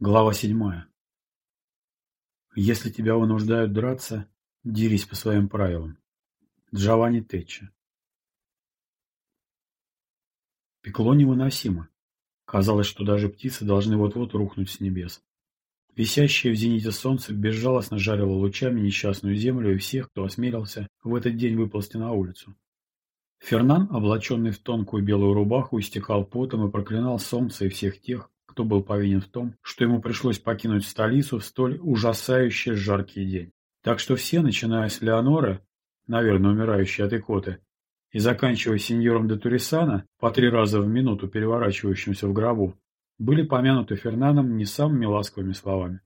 Глава седьмая. Если тебя вынуждают драться, дерись по своим правилам. Джованни Тетча. Пекло невыносимо. Казалось, что даже птицы должны вот-вот рухнуть с небес. Висящее в зените солнце безжалостно жарило лучами несчастную землю и всех, кто осмелился в этот день выползти на улицу. Фернан, облаченный в тонкую белую рубаху, истекал потом и проклинал солнце и всех тех, кто был повинен в том, что ему пришлось покинуть столицу в столь ужасающий жаркий день. Так что все, начиная с Леонора, наверное, умирающей от икоты, и заканчивая сеньором де Турисана, по три раза в минуту переворачивающимся в гробу, были помянуты Фернаном не самыми ласковыми словами.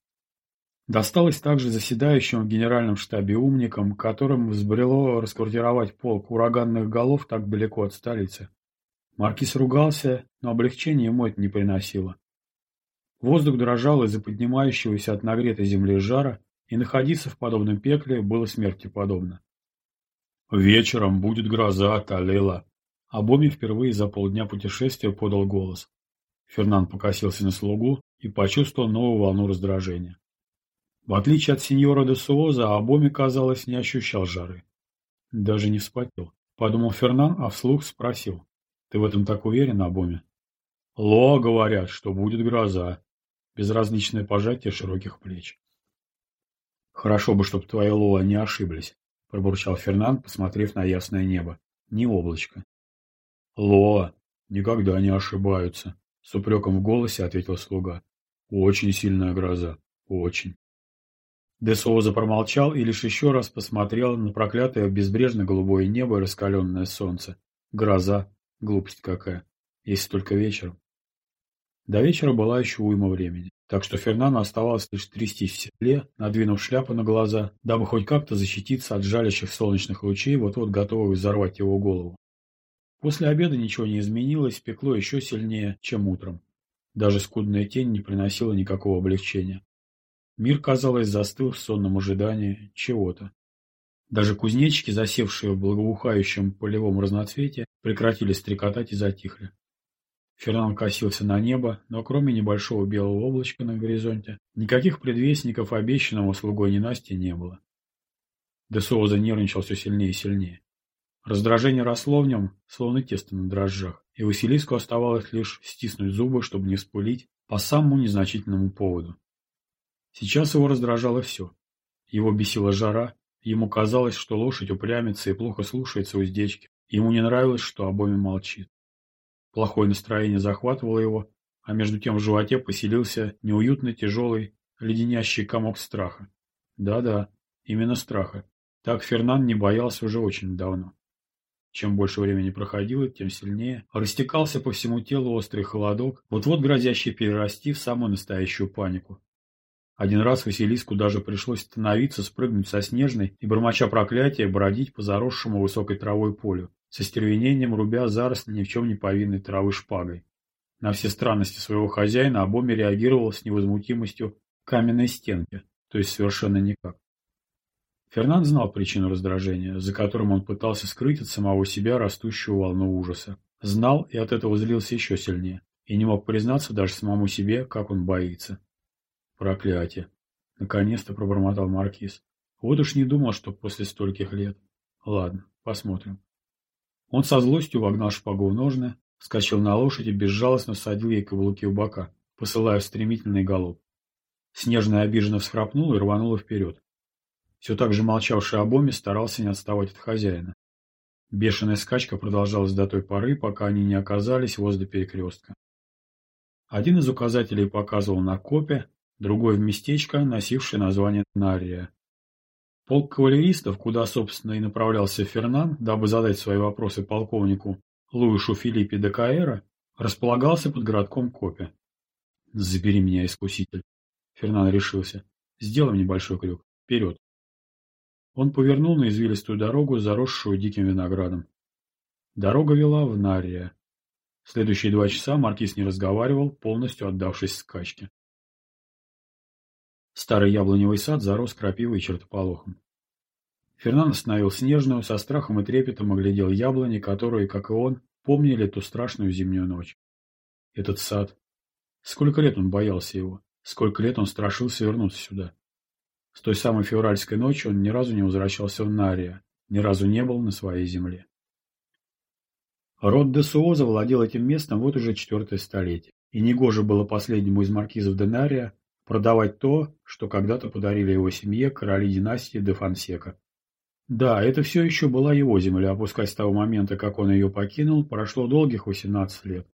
Досталось также заседающим в генеральном штабе умникам, которым взбрело расквартировать полк ураганных голов так далеко от столицы. Маркиз ругался, но облегчения ему это не приносило. Воздух дрожал из-за поднимающегося от нагретой земли жара, и находиться в подобном пекле было смерти подобно. «Вечером будет гроза, Талела!» Обоми впервые за полдня путешествия подал голос. Фернан покосился на слугу и почувствовал новую волну раздражения. В отличие от сеньора де Суоза, Абоми, казалось, не ощущал жары. Даже не вспотел. Подумал Фернан, а вслух спросил. «Ты в этом так уверен, Абоми?» «Лоа говорят, что будет гроза безразличное пожатие широких плеч. «Хорошо бы, чтоб твои Лоа не ошиблись», — пробурчал Фернанд, посмотрев на ясное небо. «Не облачко». «Лоа никогда не ошибаются», — с упреком в голосе ответил слуга. «Очень сильная гроза. Очень». Десоуза промолчал и лишь еще раз посмотрел на проклятое безбрежно-голубое небо и раскаленное солнце. Гроза. Глупость какая. Если только вечером. До вечера была еще уйма времени, так что Фернану оставалось лишь трястись в седле, надвинув шляпу на глаза, дабы хоть как-то защититься от жалящих солнечных лучей, вот-вот готовых взорвать его голову. После обеда ничего не изменилось, пекло еще сильнее, чем утром. Даже скудная тень не приносила никакого облегчения. Мир, казалось, застыл в сонном ожидании чего-то. Даже кузнечики, засевшие в благоухающем полевом разноцвете, прекратили стрекотать и затихли. Фернан косился на небо, но кроме небольшого белого облачка на горизонте, никаких предвестников обещанного слугой ненастья не было. Десоуза нервничал все сильнее и сильнее. Раздражение росло в нем, словно тесто на дрожжах, и Василиску оставалось лишь стиснуть зубы, чтобы не спылить по самому незначительному поводу. Сейчас его раздражало все. Его бесила жара, ему казалось, что лошадь упрямится и плохо слушается уздечки, ему не нравилось, что обоими молчит. Плохое настроение захватывало его, а между тем в животе поселился неуютный, тяжелый, леденящий комок страха. Да-да, именно страха. Так Фернан не боялся уже очень давно. Чем больше времени проходило, тем сильнее растекался по всему телу острый холодок, вот-вот грозящий перерасти в самую настоящую панику. Один раз Василиску даже пришлось остановиться, спрыгнуть со снежной и, бормоча проклятия, бродить по заросшему высокой травой полю, со стервенением рубя заросли ни в чем не повинной травы шпагой. На все странности своего хозяина Абоми реагировал с невозмутимостью каменной стенки, то есть совершенно никак. Фернанд знал причину раздражения, за которым он пытался скрыть от самого себя растущую волну ужаса. Знал и от этого злился еще сильнее, и не мог признаться даже самому себе, как он боится. Проклятие! Наконец-то пробормотал Маркиз. Вот уж не думал, что после стольких лет. Ладно, посмотрим. Он со злостью вогнал шпагу в ножны, вскочил на лошадь и безжалостно садил ей каблуки у бока, посылая в стремительный галоп. Снежная обиженно всхрапнула и рванула вперед. Все так же молчавший Обоми старался не отставать от хозяина. Бешеная скачка продолжалась до той поры, пока они не оказались возле перекрестка. Один из указателей показывал на копе, другой в местечко, носившее название Нария. Полк кавалеристов, куда, собственно, и направлялся Фернан, дабы задать свои вопросы полковнику Луишу Филиппе де Каэра, располагался под городком Копе. «Забери меня, искуситель!» Фернан решился. «Сделай небольшой крюк. Вперед!» Он повернул на извилистую дорогу, заросшую диким виноградом. Дорога вела в Нария. Следующие два часа маркиз не разговаривал, полностью отдавшись скачке. Старый яблоневый сад зарос крапивой и чертополохом. Фернан остановил Снежную, со страхом и трепетом оглядел яблони, которые, как и он, помнили ту страшную зимнюю ночь. Этот сад. Сколько лет он боялся его. Сколько лет он страшился вернуться сюда. С той самой февральской ночи он ни разу не возвращался в Нария, ни разу не был на своей земле. Род де Суоза владел этим местом вот уже четвертое столетие, и негоже было последнему из маркизов де Нария продавать то, что когда-то подарили его семье короли династии де Фонсека. Да, это все еще была его земля, опускать с того момента, как он ее покинул, прошло долгих 18 лет.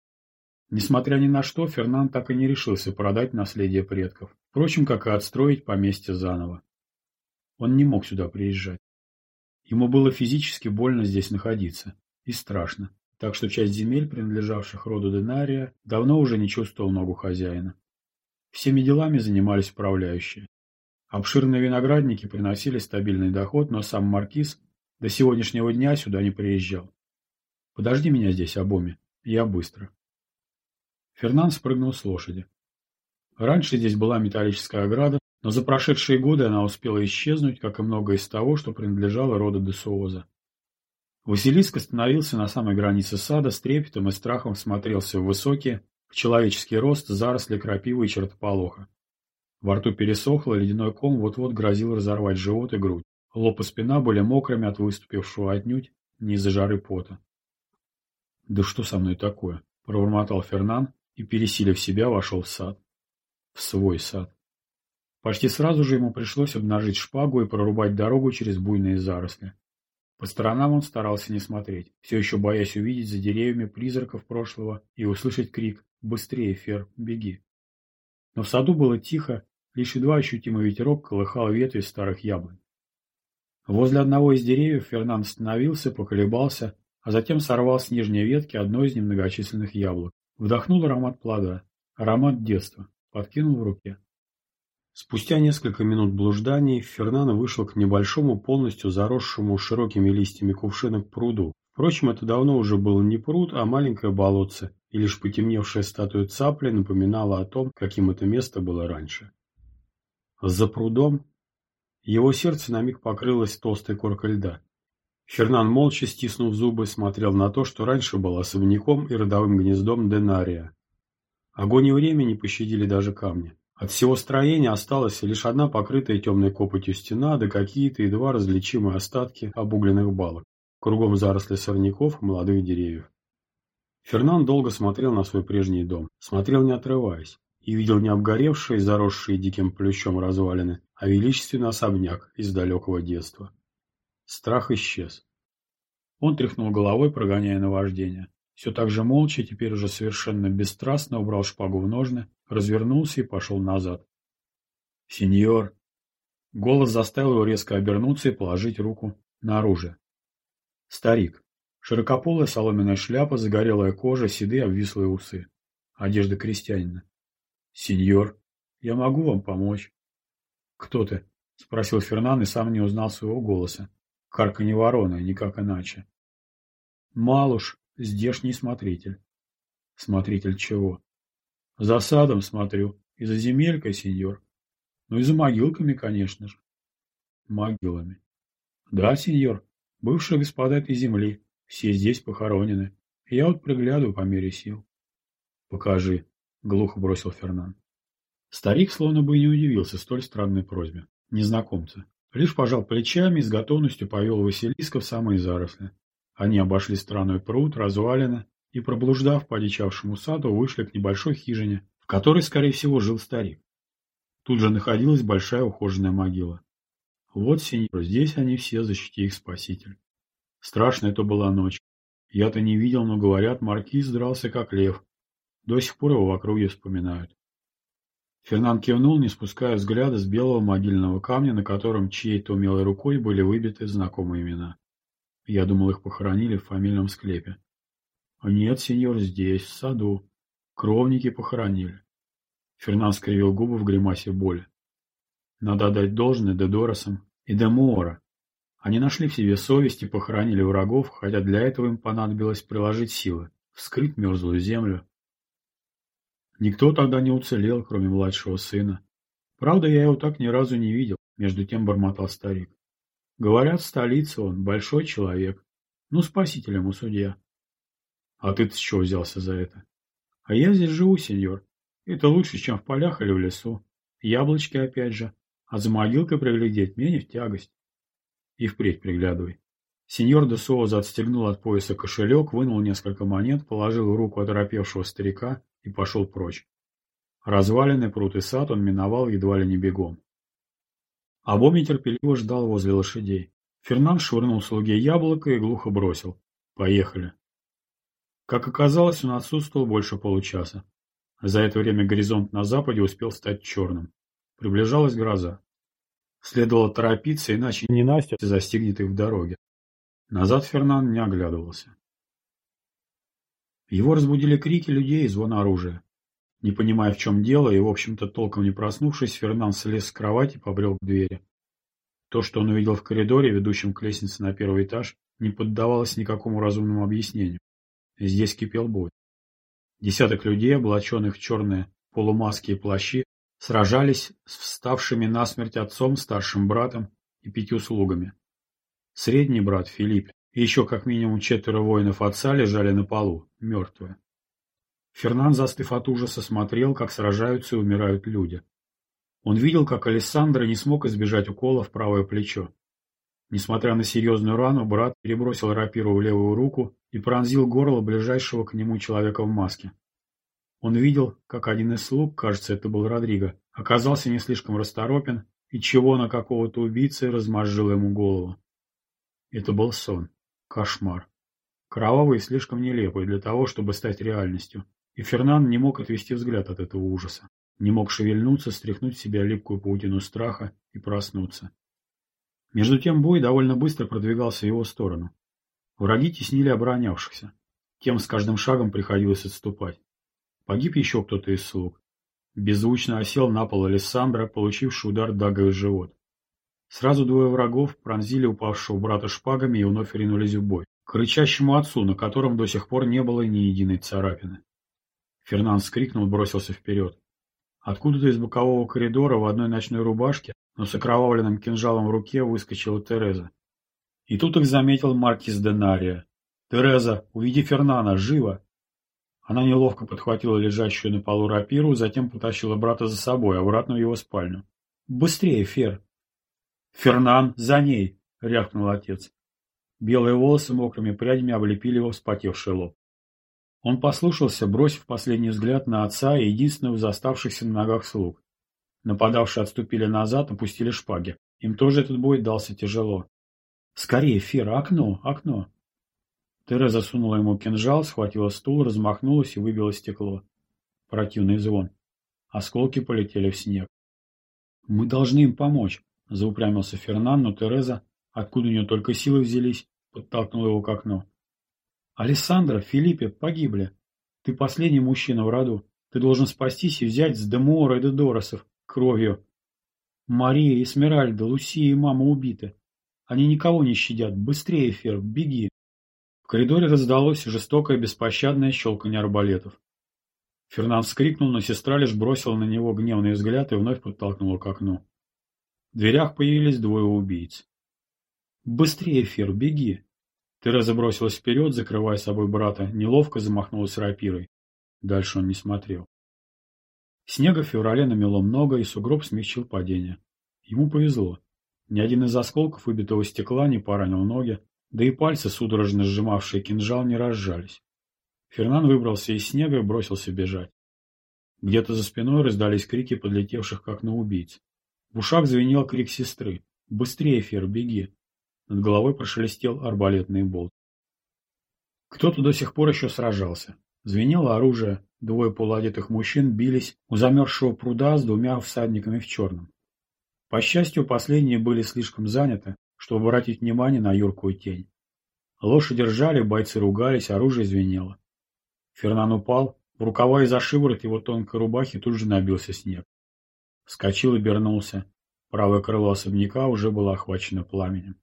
Несмотря ни на что, Фернан так и не решился продать наследие предков, впрочем, как и отстроить поместье заново. Он не мог сюда приезжать. Ему было физически больно здесь находиться, и страшно, так что часть земель, принадлежавших роду Денария, давно уже не чувствовал ногу хозяина. Всеми делами занимались управляющие. Обширные виноградники приносили стабильный доход, но сам маркиз до сегодняшнего дня сюда не приезжал. «Подожди меня здесь, Абоми, я быстро». Фернан спрыгнул с лошади. Раньше здесь была металлическая ограда, но за прошедшие годы она успела исчезнуть, как и многое из того, что принадлежало роду Десуоза. Василиск остановился на самой границе сада, с трепетом и страхом смотрелся в высокие, в человеческий рост, заросли крапивы и чертополоха. Во рту пересохло, ледяной ком вот-вот грозил разорвать живот и грудь. Лоб и спина были мокрыми от выступившего отнюдь не из-за жары пота. «Да что со мной такое?» – пробормотал Фернан, и, пересилив себя, вошел в сад. В свой сад. Почти сразу же ему пришлось обнажить шпагу и прорубать дорогу через буйные заросли. По сторонам он старался не смотреть, все еще боясь увидеть за деревьями призраков прошлого и услышать крик «Быстрее, Фер, беги!». Но в саду было тихо, лишь едва ощутимый ветерок колыхал ветви старых яблонь. Возле одного из деревьев Фернанд остановился, поколебался, а затем сорвал с нижней ветки одно из немногочисленных яблок. Вдохнул аромат плода, аромат детства, подкинул в руке. Спустя несколько минут блужданий Фернано вышел к небольшому, полностью заросшему широкими листьями кувшинок пруду. Впрочем, это давно уже был не пруд, а маленькое болотце, и лишь потемневшая статуя цапли напоминала о том, каким это место было раньше. За прудом его сердце на миг покрылось толстой коркой льда. Фернан, молча стиснув зубы, смотрел на то, что раньше было особняком и родовым гнездом Денария. Огонь и время не пощадили даже камни. От всего строения осталась лишь одна покрытая темной копотью стена, да какие-то едва различимые остатки обугленных балок. Кругом заросли сорняков и молодых деревьев. Фернан долго смотрел на свой прежний дом, смотрел не отрываясь, и видел не обгоревшие, заросшие диким плющом развалины, а величественный особняк из далекого детства. Страх исчез. Он тряхнул головой, прогоняя наваждение. Все так же молча, теперь уже совершенно бесстрастно убрал шпагу в ножны, развернулся и пошел назад. «Сеньор!» Голос заставил его резко обернуться и положить руку на оружие. Старик. Широкополая соломенная шляпа, загорелая кожа, седые обвислые усы. Одежда крестьянина. «Сеньор, я могу вам помочь?» «Кто ты?» — спросил Фернан и сам не узнал своего голоса. Карканье вороны, никак иначе. Малуш, здешний смотритель. Смотритель чего? За садом смотрю. И за земелькой, сеньор. Ну и за могилками, конечно же. Могилами. Да, сеньор, бывшие господа этой земли. Все здесь похоронены. Я вот приглядываю по мере сил. Покажи, глухо бросил Фернан. Старик словно бы не удивился столь странной просьбе. Незнакомца. Лишь пожал плечами и с готовностью повел Василиска в самые заросли. Они обошли страной пруд, развалины и, проблуждав по одичавшему саду, вышли к небольшой хижине, в которой, скорее всего, жил старик. Тут же находилась большая ухоженная могила. Вот, сеньор, здесь они все, защити их спаситель. Страшно это была ночь. Я-то не видел, но, говорят, маркиз дрался как лев. До сих пор его в округе вспоминают. Фернан кивнул, не спуская взгляда с белого могильного камня, на котором чьей-то умелой рукой были выбиты знакомые имена. Я думал, их похоронили в фамильном склепе. Нет, сеньор, здесь, в саду. Кровники похоронили. Фернан скривил губы в гримасе боли. Надо отдать должное Дедоросам и Демуора. Они нашли в себе совесть и похоронили врагов, хотя для этого им понадобилось приложить силы, вскрыть мерзлую землю, Никто тогда не уцелел, кроме младшего сына. Правда, я его так ни разу не видел, между тем бормотал старик. Говорят, в столице он большой человек. Ну, спаситель ему судья. А ты с чего взялся за это? А я здесь живу, сеньор. Это лучше, чем в полях или в лесу. Яблочки опять же. А за могилкой приглядеть мне не в тягость. И впредь приглядывай. Сеньор де Соуза отстегнул от пояса кошелек, вынул несколько монет, положил в руку оторопевшего старика и пошел прочь. Разваленный пруд и сад он миновал едва ли не бегом. Абоми терпеливо ждал возле лошадей. Фернан швырнул слуге яблоко и глухо бросил. «Поехали». Как оказалось, он отсутствовал больше получаса. За это время горизонт на западе успел стать черным. Приближалась гроза. Следовало торопиться, иначе ненастье застигнет их в дороге. Назад Фернан не оглядывался. Его разбудили крики людей и звон оружия. Не понимая, в чем дело, и, в общем-то, толком не проснувшись, Фернан слез с кровати и побрел к двери. То, что он увидел в коридоре, ведущем к лестнице на первый этаж, не поддавалось никакому разумному объяснению. Здесь кипел бой. Десяток людей, облаченных в черные полумаски и плащи, сражались с вставшими насмерть отцом, старшим братом и пятью слугами. Средний брат Филипп и еще как минимум четверо воинов отца лежали на полу, мертвые. Фернан, застыв от ужаса, смотрел, как сражаются и умирают люди. Он видел, как Александр не смог избежать укола в правое плечо. Несмотря на серьезную рану, брат перебросил рапиру в левую руку и пронзил горло ближайшего к нему человека в маске. Он видел, как один из слуг, кажется, это был Родриго, оказался не слишком расторопен и чего на какого-то убийцы размозжил ему голову. Это был сон. Кошмар. Кровавый и слишком нелепый для того, чтобы стать реальностью. И Фернан не мог отвести взгляд от этого ужаса. Не мог шевельнуться, стряхнуть с себя липкую паутину страха и проснуться. Между тем бой довольно быстро продвигался в его сторону. Враги теснили оборонявшихся. Тем с каждым шагом приходилось отступать. Погиб еще кто-то из слуг. Беззвучно осел на пол Александра, получивший удар дагой в живот. Сразу двое врагов пронзили упавшего брата шпагами и вновь ринулись в бой. К рычащему отцу, на котором до сих пор не было ни единой царапины. Фернанд скрикнул бросился вперед. Откуда-то из бокового коридора в одной ночной рубашке но с окровавленным кинжалом в руке выскочила Тереза. И тут их заметил маркиз Денария. «Тереза, уведи Фернана, живо!» Она неловко подхватила лежащую на полу рапиру, затем потащила брата за собой, обратно в его спальню. «Быстрее, Фер!» «Фернан, за ней!» — рявкнул отец. Белые волосы мокрыми прядями облепили его вспотевший лоб. Он послушался, бросив последний взгляд на отца и единственного из оставшихся на ногах слуг. Нападавшие отступили назад, опустили шпаги. Им тоже этот бой дался тяжело. «Скорее, Фера, окно, окно!» Тереза сунула ему кинжал, схватила стул, размахнулась и выбила стекло. Противный звон. Осколки полетели в снег. «Мы должны им помочь», — заупрямился Фернан, но Тереза, откуда у нее только силы взялись, подтолкнула его к окну. «Алессандро, Филиппе погибли. Ты последний мужчина в роду. Ты должен спастись и взять с Демора и Дедоросов кровью. Мария, Эсмеральда, Лусия и мама убиты. Они никого не щадят. Быстрее, Фер, беги. Коридоре раздалось жестокое беспощадное щелканье арбалетов. Фернан вскрикнул, но сестра лишь бросила на него гневный взгляд и вновь подтолкнула к окну. В дверях появились двое убийц. «Быстрее, Фер, беги!» Тереза бросилась вперед, закрывая собой брата, неловко замахнулась рапирой. Дальше он не смотрел. Снега в феврале намело много, и сугроб смягчил падение. Ему повезло. Ни один из осколков выбитого стекла не поранил ноги, да и пальцы, судорожно сжимавшие кинжал, не разжались. Фернан выбрался из снега и бросился бежать. Где-то за спиной раздались крики подлетевших к окну убийц. В ушах звенел крик сестры. «Быстрее, Фер, беги!» Над головой прошелестел арбалетный болт. Кто-то до сих пор еще сражался. Звенело оружие, двое полуодетых мужчин бились у замерзшего пруда с двумя всадниками в черном. По счастью, последние были слишком заняты, чтобы обратить внимание на юркую тень. Лошади ржали, бойцы ругались, оружие звенело. Фернан упал, в рукава и за шиворот его тонкой рубахи тут же набился снег. Вскочил и обернулся. Правое крыло особняка уже было охвачено пламенем.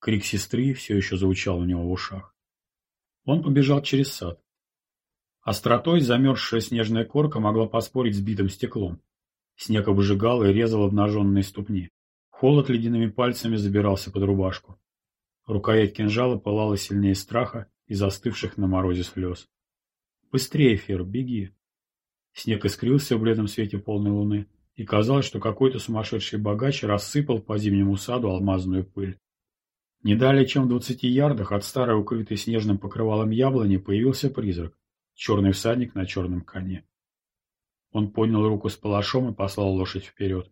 Крик сестры все еще звучал у него в ушах. Он побежал через сад. Остротой замерзшая снежная корка могла поспорить с битым стеклом. Снег обжигал и резал обнаженные ступни. Холод ледяными пальцами забирался под рубашку. Рукоять кинжала пылала сильнее страха и застывших на морозе слез. «Быстрее, Фер, беги!» Снег искрился в бледном свете полной луны, и казалось, что какой-то сумасшедший богач рассыпал по зимнему саду алмазную пыль. Не далее, чем в двадцати ярдах от старой укрытой снежным покрывалом яблони появился призрак, черный всадник на черном коне. Он поднял руку с палашом и послал лошадь вперед.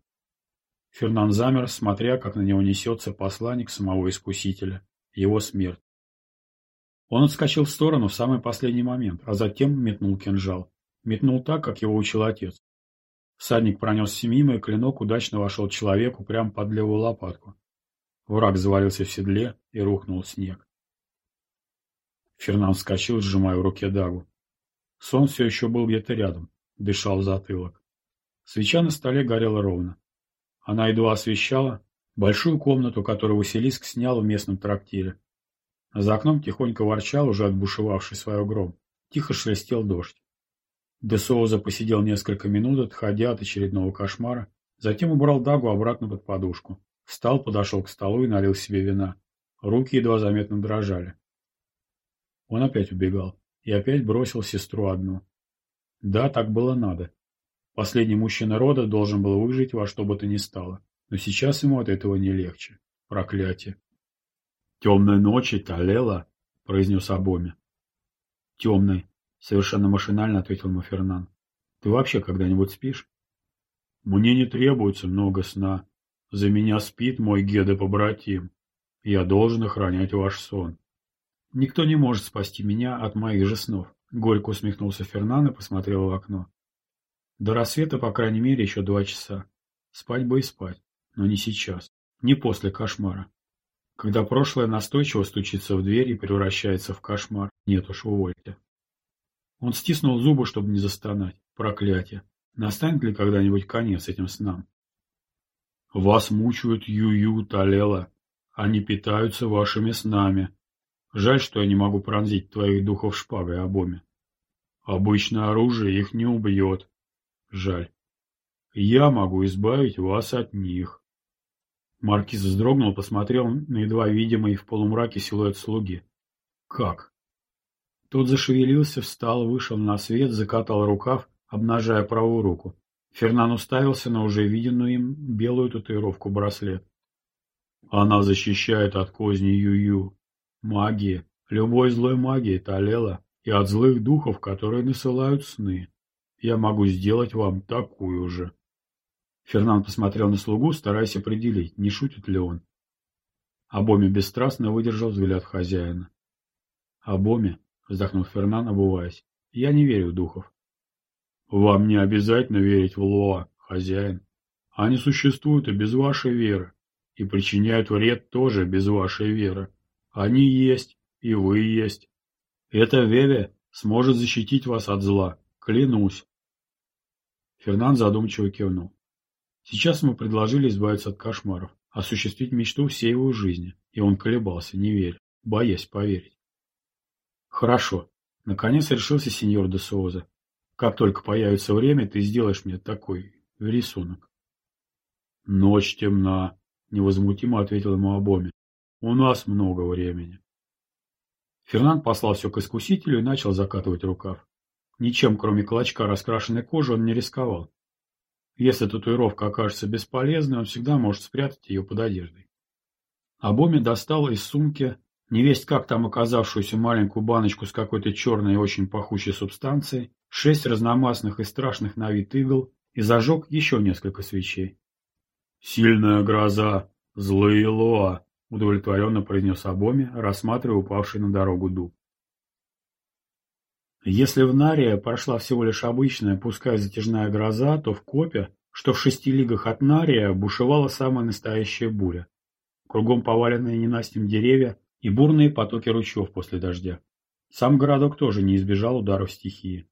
Фернан замер, смотря, как на него несется посланник самого Искусителя, его смерть. Он отскочил в сторону в самый последний момент, а затем метнул кинжал. Метнул так, как его учил отец. Всадник пронесся мимо, и клинок удачно вошел человеку прямо под левую лопатку. Враг завалился в седле и рухнул снег. Фернан вскочил, сжимая в руке дагу. Сон все еще был где-то рядом, дышал в затылок. Свеча на столе горела ровно. Она едва освещала большую комнату, которую Василиск снял в местном трактире. За окном тихонько ворчал, уже отбушевавший свой гром. Тихо шелестел дождь. Десоуза посидел несколько минут, отходя от очередного кошмара, затем убрал Дагу обратно под подушку. Встал, подошел к столу и налил себе вина. Руки едва заметно дрожали. Он опять убегал и опять бросил сестру одну. Да, так было надо. Последний мужчина рода должен был выжить во что бы то ни стало, но сейчас ему от этого не легче. Проклятие. «Темной ночи, Талела», — произнес Абоми. «Темной», — совершенно машинально ответил Мафернан. «Ты вообще когда-нибудь спишь?» «Мне не требуется много сна. За меня спит мой Геда-побратим. Я должен охранять ваш сон». «Никто не может спасти меня от моих же снов», — горько усмехнулся Фернан и посмотрел в окно. «До рассвета, по крайней мере, еще два часа. Спать бы и спать, но не сейчас, не после кошмара. Когда прошлое настойчиво стучится в дверь и превращается в кошмар, нет уж, увольте». Он стиснул зубы, чтобы не застонать. Проклятие. Настанет ли когда-нибудь конец этим снам? Вас мучают Ю-Ю, Талела. Они питаются вашими снами. Жаль, что я не могу пронзить твоих духов шпагой обоми. Обычное оружие их не убьет. Жаль. Я могу избавить вас от них. Маркиз вздрогнул, посмотрел на едва видимый в полумраке силуэт слуги. Как? Тот зашевелился, встал, вышел на свет, закатал рукав, обнажая правую руку. Фернан уставился на уже виденную им белую татуировку браслет. Она защищает от козни Ю-Ю. Магия, любой злой магии Талела и от злых духов, которые насылают сны. Я могу сделать вам такую же. Фернан посмотрел на слугу, стараясь определить, не шутит ли он. Абоми бесстрастно выдержал взгляд хозяина. Абоми вздохнул Фернан, обуваясь. Я не верю в духов. Вам не обязательно верить в Лоа, хозяин. Они существуют и без вашей веры, и причиняют вред тоже без вашей веры. Они есть, и вы есть. Это Веве сможет защитить вас от зла, клянусь. Фернан задумчиво кивнул. Сейчас ему предложили избавиться от кошмаров, осуществить мечту всей его жизни, и он колебался, не веря, боясь поверить. Хорошо. Наконец решился сеньор де Соуза. Как только появится время, ты сделаешь мне такой рисунок. Ночь темна, невозмутимо ответил ему Абоми. У нас много времени. Фернанд послал все к искусителю и начал закатывать рукав. Ничем, кроме клочка раскрашенной кожи, он не рисковал. Если татуировка окажется бесполезной, он всегда может спрятать ее под одеждой. Абоми достал из сумки невесть как там оказавшуюся маленькую баночку с какой-то черной и очень пахучей субстанцией, шесть разномастных и страшных на вид игл и зажег еще несколько свечей. «Сильная гроза! Злые лоа!» — удовлетворенно произнес Абоми, рассматривая упавший на дорогу дуб. Если в Нария прошла всего лишь обычная, пускай затяжная гроза, то в Копе, что в шести лигах от Нария, бушевала самая настоящая буря. Кругом поваленные ненастьем деревья, и бурные потоки ручьев после дождя. Сам городок тоже не избежал ударов стихии.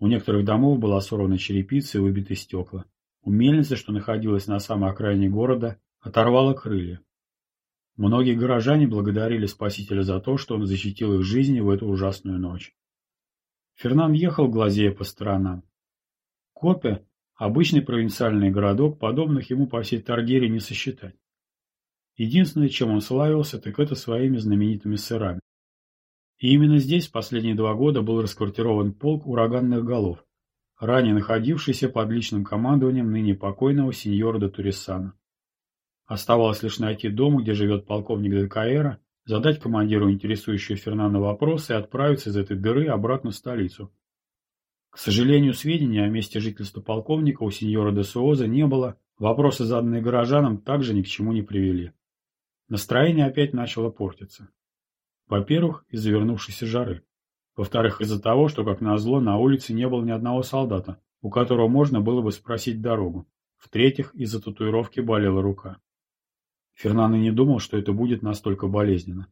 У некоторых домов была сорвана черепица и выбиты стекла. У мельницы, что находилась на самой окраине города, оторвало крылья. Многие горожане благодарили Спасителя за то, что он защитил их жизни в эту ужасную ночь. Фернан ехал, глазея по сторонам. Копе – обычный провинциальный городок, подобных ему по всей Таргере не сосчитать. Единственное, чем он славился, так это своими знаменитыми сырами. И именно здесь последние два года был расквартирован полк ураганных голов, ранее находившийся под личным командованием ныне покойного сеньора де. Оставалось лишь найти дом, где живет полковник ДКР, задать командиру интересующие Фернана вопросы и отправиться из этой дыры обратно в столицу. К сожалению, сведений о месте жительства полковника у сеньора де Суоза не было, вопросы, заданные горожанам, также ни к чему не привели. Настроение опять начало портиться. Во-первых, из-за вернувшейся жары. Во-вторых, из-за того, что, как назло, на улице не было ни одного солдата, у которого можно было бы спросить дорогу. В-третьих, из-за татуировки болела рука. Фернандо не думал, что это будет настолько болезненно.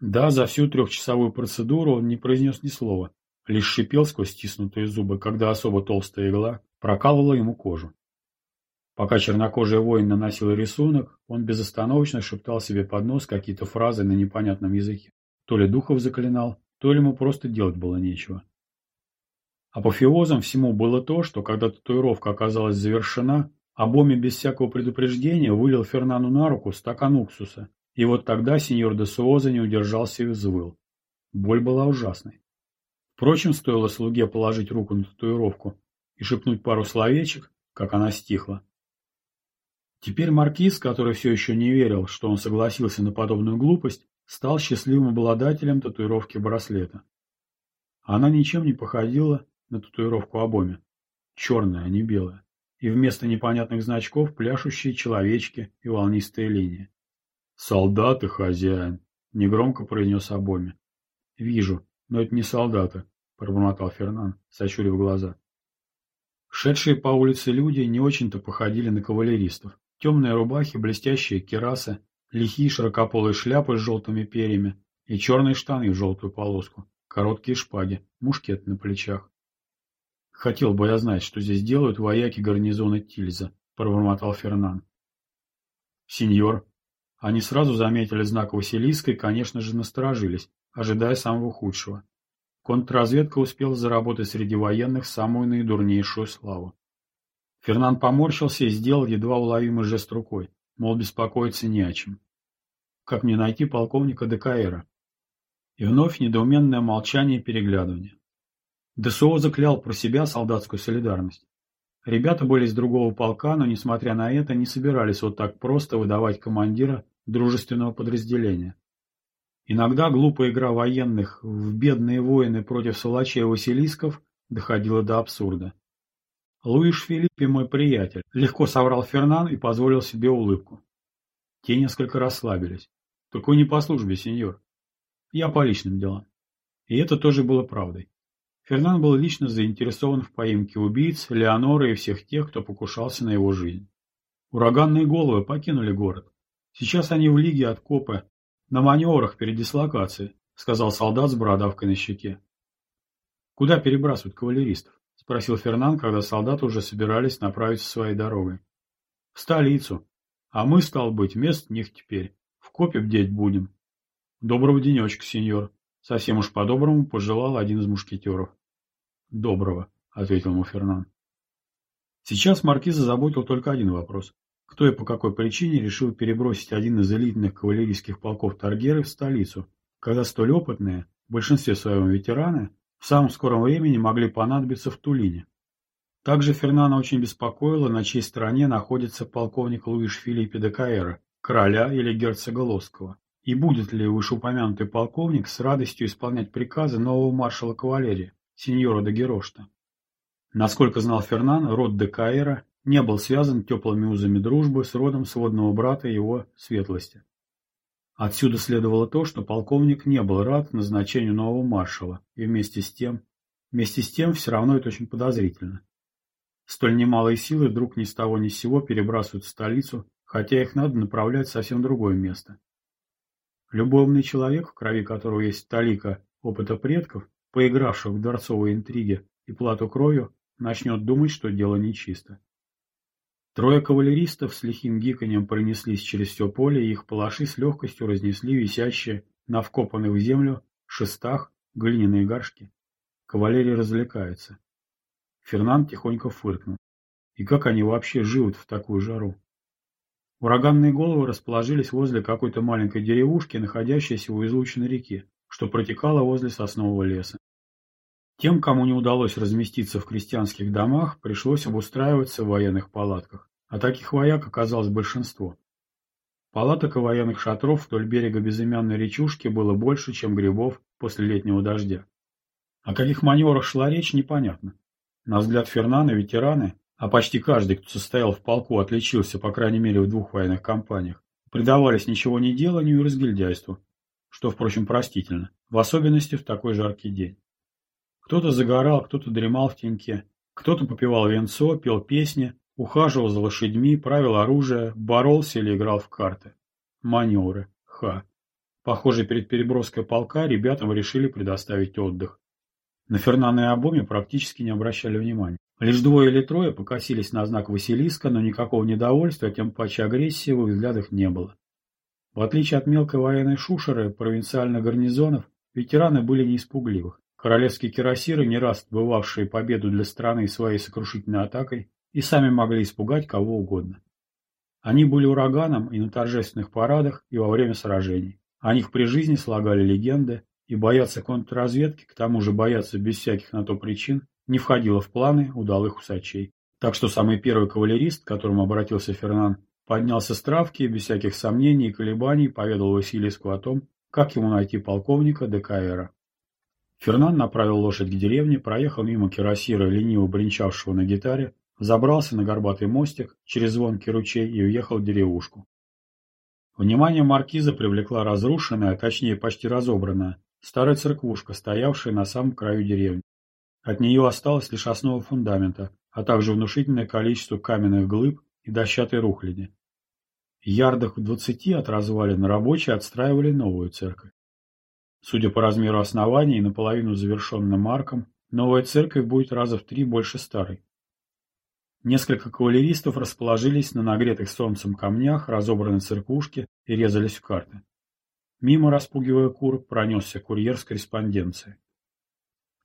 Да, за всю трехчасовую процедуру он не произнес ни слова, лишь шипел сквозь стиснутые зубы, когда особо толстая игла прокалывала ему кожу. Пока чернокожий воин наносил рисунок, он безостановочно шептал себе под нос какие-то фразы на непонятном языке. То ли духов заклинал, то ли ему просто делать было нечего. Апофеозом всему было то, что когда татуировка оказалась завершена, Абоми без всякого предупреждения вылил Фернану на руку стакан уксуса, и вот тогда сеньор де Суоза не удержался и взвыл. Боль была ужасной. Впрочем, стоило слуге положить руку на татуировку и шепнуть пару словечек, как она стихла. Теперь маркиз, который все еще не верил, что он согласился на подобную глупость, стал счастливым обладателем татуировки браслета. Она ничем не походила на татуировку Абоми. Черная, а не белая и вместо непонятных значков пляшущие человечки и волнистые линии. «Солдаты, хозяин!» — негромко произнес Абоми. «Вижу, но это не солдаты», — пробормотал Фернан, сощурив глаза. Шедшие по улице люди не очень-то походили на кавалеристов. Темные рубахи, блестящие керасы, лихие широкополые шляпы с желтыми перьями и черные штаны в желтую полоску, короткие шпаги, мушкет на плечах. «Хотел бы я знать, что здесь делают вояки гарнизона Тильза», — пробормотал Фернан. «Сеньор». Они сразу заметили знак Василиска и, конечно же, насторожились, ожидая самого худшего. Контрразведка успела заработать среди военных самую наидурнейшую славу. Фернан поморщился и сделал едва уловимый жест рукой, мол, беспокоиться не о чем. Как мне найти полковника ДКРа? И вновь недоуменное молчание и переглядывание. ДСО заклял про себя солдатскую солидарность. Ребята были из другого полка, но, несмотря на это, не собирались вот так просто выдавать командира дружественного подразделения. Иногда глупая игра военных в бедные воины против сволочей Василисков доходила до абсурда. «Луиш Филиппе мой приятель», — легко соврал Фернан и позволил себе улыбку. Те несколько расслабились. «Только не по службе, сеньор. Я по личным делам». И это тоже было правдой. Фернан был лично заинтересован в поимке убийц, Леоноры и всех тех, кто покушался на его жизнь. Ураганные головы покинули город. Сейчас они в лиге от копы, на маневрах перед дислокацией, сказал солдат с бородавкой на щеке. Куда перебрасывают кавалеристов? Спросил Фернан, когда солдаты уже собирались направиться своей дорогой. В столицу. А мы, стал быть, мест них теперь. В копе бдеть будем. Доброго денечка, сеньор. Совсем уж по-доброму пожелал один из мушкетеров. «Доброго», — ответил ему Фернан. Сейчас маркиза заботил только один вопрос. Кто и по какой причине решил перебросить один из элитных кавалерийских полков Таргеры в столицу, когда столь опытные, в большинстве своем ветераны, в самом скором времени могли понадобиться в Тулине. Также Фернана очень беспокоило, на чьей стороне находится полковник Луиш Филиппе де Каэра, короля или герцога Лосского. И будет ли вышеупомянутый полковник с радостью исполнять приказы нового маршала кавалерии, сеньора де Герошта? Насколько знал Фернан, род де Каэра не был связан теплыми узами дружбы с родом сводного брата его светлости. Отсюда следовало то, что полковник не был рад назначению нового маршала, и вместе с тем, вместе с тем все равно это очень подозрительно. Столь немалые силы вдруг ни с того ни с сего перебрасывают в столицу, хотя их надо направлять в совсем другое место. Любовный человек, в крови которого есть талика опыта предков, поигравших в дворцовые интриги и плату кровью, начнет думать, что дело нечисто. Трое кавалеристов с лихим гиканьем пронеслись через все поле, и их палаши с легкостью разнесли висящие на вкопанных в землю шестах глиняные горшки. Кавалерия развлекается. Фернанд тихонько фыркнул. И как они вообще живут в такую жару? Ураганные головы расположились возле какой-то маленькой деревушки, находящейся у излученной реки, что протекала возле соснового леса. Тем, кому не удалось разместиться в крестьянских домах, пришлось обустраиваться в военных палатках, а таких вояк оказалось большинство. Палаток и военных шатров вдоль берега безымянной речушки было больше, чем грибов после летнего дождя. О каких маневрах шла речь, непонятно. На взгляд Фернана ветераны, а почти каждый, кто состоял в полку, отличился, по крайней мере, в двух военных кампаниях, предавались ничего не деланию и разгильдяйству, что, впрочем, простительно, в особенности в такой жаркий день. Кто-то загорал, кто-то дремал в теньке, кто-то попивал венцо, пел песни, ухаживал за лошадьми, правил оружие, боролся или играл в карты. Маневры. Ха. Похоже, перед переброской полка ребятам решили предоставить отдых. На Фернана и практически не обращали внимания. Лишь двое или трое покосились на знак Василиска, но никакого недовольства, тем паче агрессии в их взглядах не было. В отличие от мелкой военной шушеры, провинциальных гарнизонов, ветераны были не испугливых. Королевские кирасиры, не раз бывавшие победу для страны своей сокрушительной атакой, и сами могли испугать кого угодно. Они были ураганом и на торжественных парадах, и во время сражений. О них при жизни слагали легенды, и бояться контрразведки, к тому же бояться без всяких на то причин, не входило в планы удалых усачей. Так что самый первый кавалерист, к которому обратился Фернан, поднялся с травки и без всяких сомнений и колебаний поведал Василиску о том, как ему найти полковника ДКРа. Фернан направил лошадь к деревне, проехал мимо кирасира, лениво бренчавшего на гитаре, забрался на горбатый мостик через звонкий ручей и уехал в деревушку. Внимание маркиза привлекла разрушенная, а точнее почти разобранная, Старая церквушка, стоявшая на самом краю деревни. От нее осталась лишь основа фундамента, а также внушительное количество каменных глыб и дощатой рухляди. Ярдах в двадцати от развалин рабочие отстраивали новую церковь. Судя по размеру основания и наполовину завершенным аркам, новая церковь будет раза в три больше старой. Несколько кавалеристов расположились на нагретых солнцем камнях разобранной церквушке и резались в карты. Мимо, распугивая кур, пронесся курьер с корреспонденцией.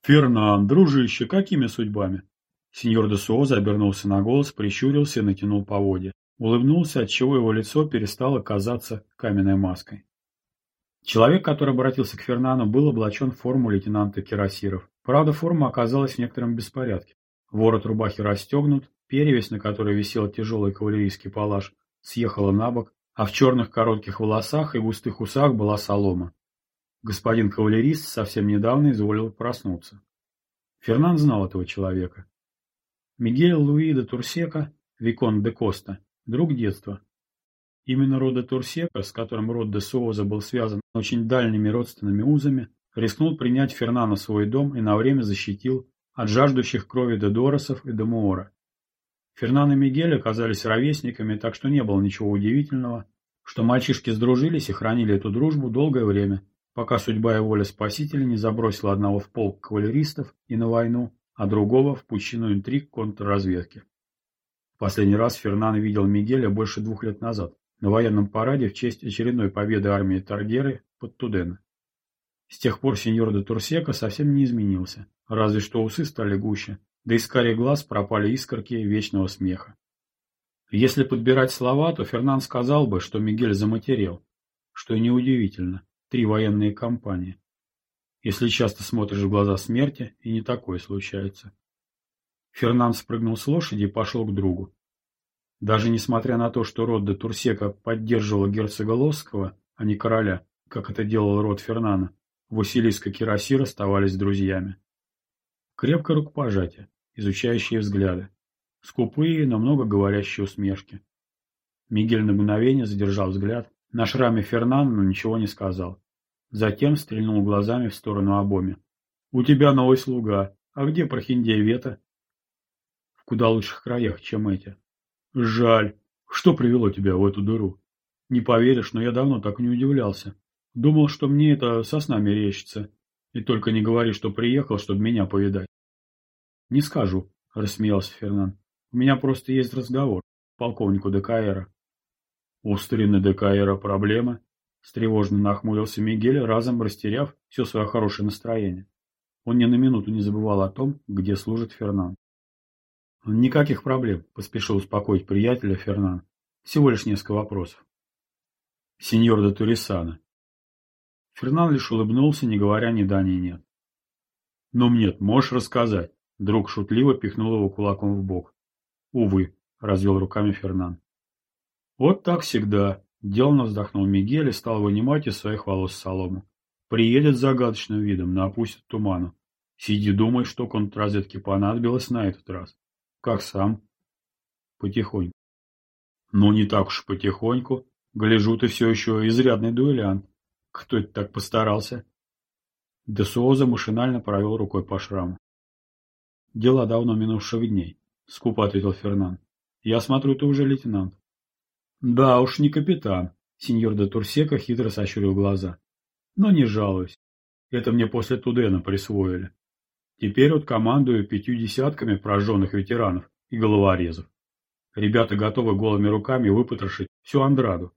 «Фернан, дружище, какими судьбами?» Сеньор де Суоза обернулся на голос, прищурился и натянул поводья. Улыбнулся, отчего его лицо перестало казаться каменной маской. Человек, который обратился к Фернану, был облачен в форму лейтенанта Кирасиров. Правда, форма оказалась в некотором беспорядке. Ворот рубахи расстегнут, перевязь, на которой висел тяжелый кавалерийский палаш, съехала на бок, а в черных коротких волосах и густых усах была солома. Господин кавалерист совсем недавно изволил проснуться. Фернан знал этого человека. Мигель Луи де Турсека, Викон де Коста, друг детства. Именно род де Турсека, с которым род де Суоза был связан очень дальними родственными узами, рискнул принять Фернана в свой дом и на время защитил от жаждущих крови де Доросов и де Муора. Фернан и Мигель оказались ровесниками, так что не было ничего удивительного, что мальчишки сдружились и хранили эту дружбу долгое время, пока судьба и воля спасителя не забросила одного в полк кавалеристов и на войну, а другого в пучину интриг контрразведки. В последний раз Фернан видел Мигеля больше двух лет назад, на военном параде в честь очередной победы армии Таргеры под Тудена. С тех пор сеньор де Турсека совсем не изменился, разве что усы стали гуще, да из карих глаз пропали искорки вечного смеха. Если подбирать слова, то Фернан сказал бы, что Мигель заматерел, что и неудивительно, три военные кампании. Если часто смотришь в глаза смерти, и не такое случается. Фернан спрыгнул с лошади и пошел к другу. Даже несмотря на то, что род де Турсека поддерживал герцога Лосского, а не короля, как это делал род Фернана, Василиск и Кирасир оставались друзьями. Крепко рукопожатие, изучающие взгляды. Скупые, но много говорящие усмешки. Мигель на мгновение задержал взгляд. На шраме Фернан, но ничего не сказал. Затем стрельнул глазами в сторону Абоми. «У тебя новый слуга. А где Прохиндей Вета?» «В куда лучших краях, чем эти». «Жаль. Что привело тебя в эту дыру?» «Не поверишь, но я давно так не удивлялся. Думал, что мне это со сна мерещится. И только не говори, что приехал, чтобы меня повидать. Не скажу, рассмеялся Фернан. У меня просто есть разговор полковнику ДКРа. У старины ДКРа проблема. Стревожно нахмурился Мигель, разом растеряв все свое хорошее настроение. Он ни на минуту не забывал о том, где служит Фернан. «Никаких проблем», — поспешил успокоить приятеля Фернан. «Всего лишь несколько вопросов». «Сеньор де Турисана, Фернан лишь улыбнулся, не говоря ни да, ни нет. Ну нет, можешь рассказать. Друг шутливо пихнул его кулаком в бок. Увы, развел руками Фернан. Вот так всегда. Делано вздохнул Мигель и стал вынимать из своих волос солому. Приедет с загадочным видом, но опустит туману. Сиди, думай, что контрразведке понадобилось на этот раз. Как сам? Потихоньку. Ну, не так уж потихоньку. Гляжу, ты все еще изрядный дуэлянт. Кто это так постарался? Десуоза машинально провел рукой по шраму. Дела давно минувших дней, скупо ответил Фернан. Я смотрю, ты уже лейтенант. Да уж, не капитан. Сеньор де Турсека хитро сощурил глаза. Но не жалуюсь. Это мне после Тудена присвоили. Теперь вот командую пятью десятками прожженных ветеранов и головорезов. Ребята готовы голыми руками выпотрошить всю Андраду.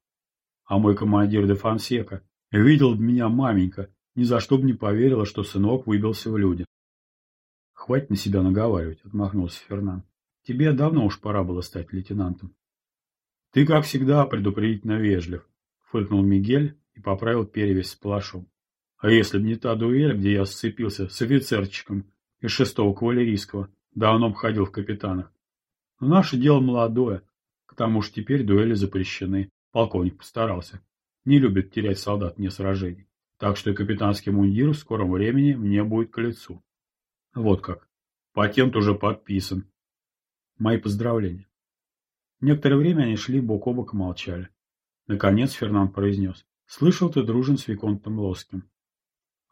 А мой командир де Фансека видел меня маменька, ни за что бы не поверила, что сынок выбился в люди. Хватит на себя наговаривать, отмахнулся Фернан. Тебе давно уж пора было стать лейтенантом. Ты, как всегда, предупредительно вежлив, фыркнул Мигель и поправил перевязь с плашом. А если б не та дуэль, где я сцепился с офицерчиком из шестого кавалерийского, давно б ходил в капитанах. Но наше дело молодое, к тому же теперь дуэли запрещены. Полковник постарался. Не любит терять солдат вне сражений. Так что и капитанский мундир в скором времени мне будет к лицу. Вот как. Патент уже подписан. Мои поздравления. Некоторое время они шли бок о бок и молчали. Наконец Фернан произнес. Слышал, ты дружен с Виконтом Лоским.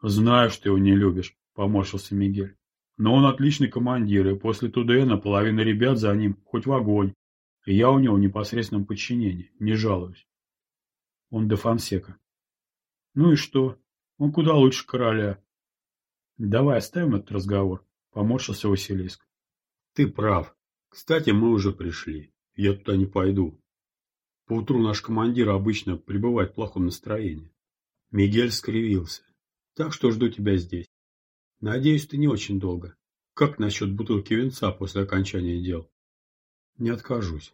Знаю, что его не любишь, поморщился Мигель. Но он отличный командир, и после Тудена половина ребят за ним хоть в огонь. И я у него в непосредственном подчинении, не жалуюсь. Он де Фансека. Ну и что? Он куда лучше короля. Давай оставим этот разговор, поморщился Василиск. Ты прав. Кстати, мы уже пришли. Я туда не пойду. Поутру наш командир обычно пребывает в плохом настроении. Мигель скривился. Так что жду тебя здесь. Надеюсь, ты не очень долго. Как насчет бутылки винца после окончания дел? Не откажусь.